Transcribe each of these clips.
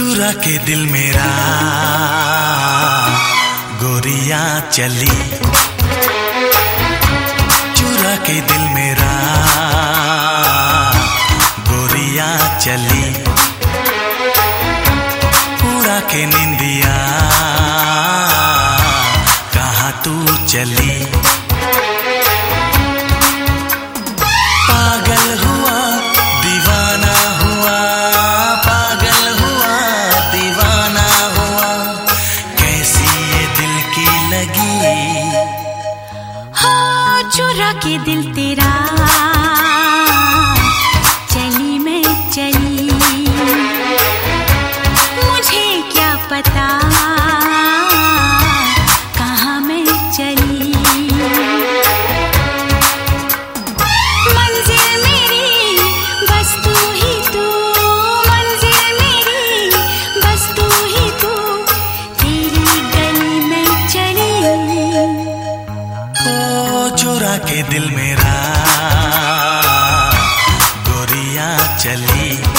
चुरा के दिल मेरा। गोरिया चली। चुरा के दिल मेरा। गोरिया चली। पूरा के निंदिया कहाँ तू चली? के दिल चली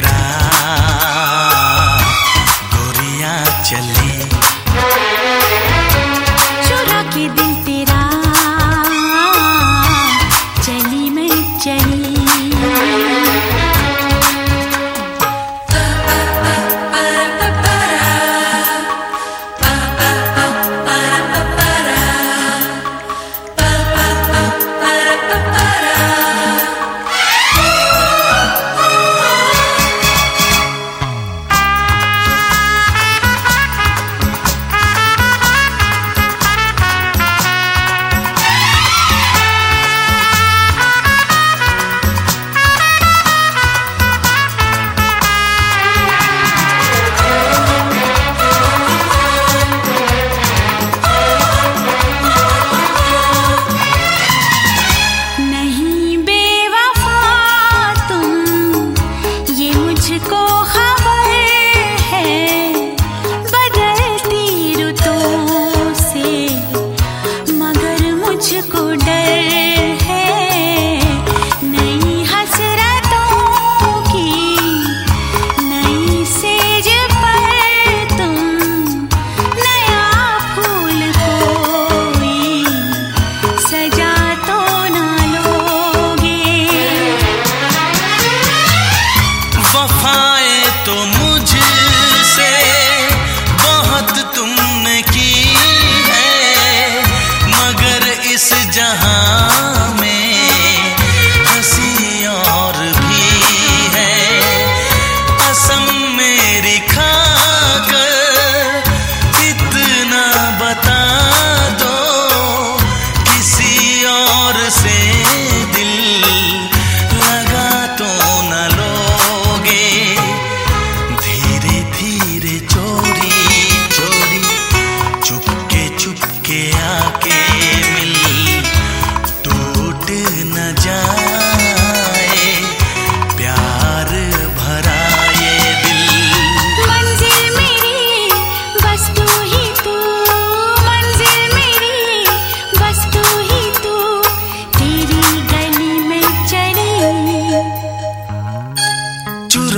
esperar.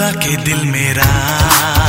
बोला के दिल मेरा।